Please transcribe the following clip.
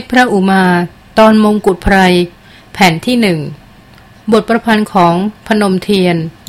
ชรพระอุมา ตอนมงกุฎไพร แผ่นที่หนึ่ง บทประพันธ์ของพนมเทียน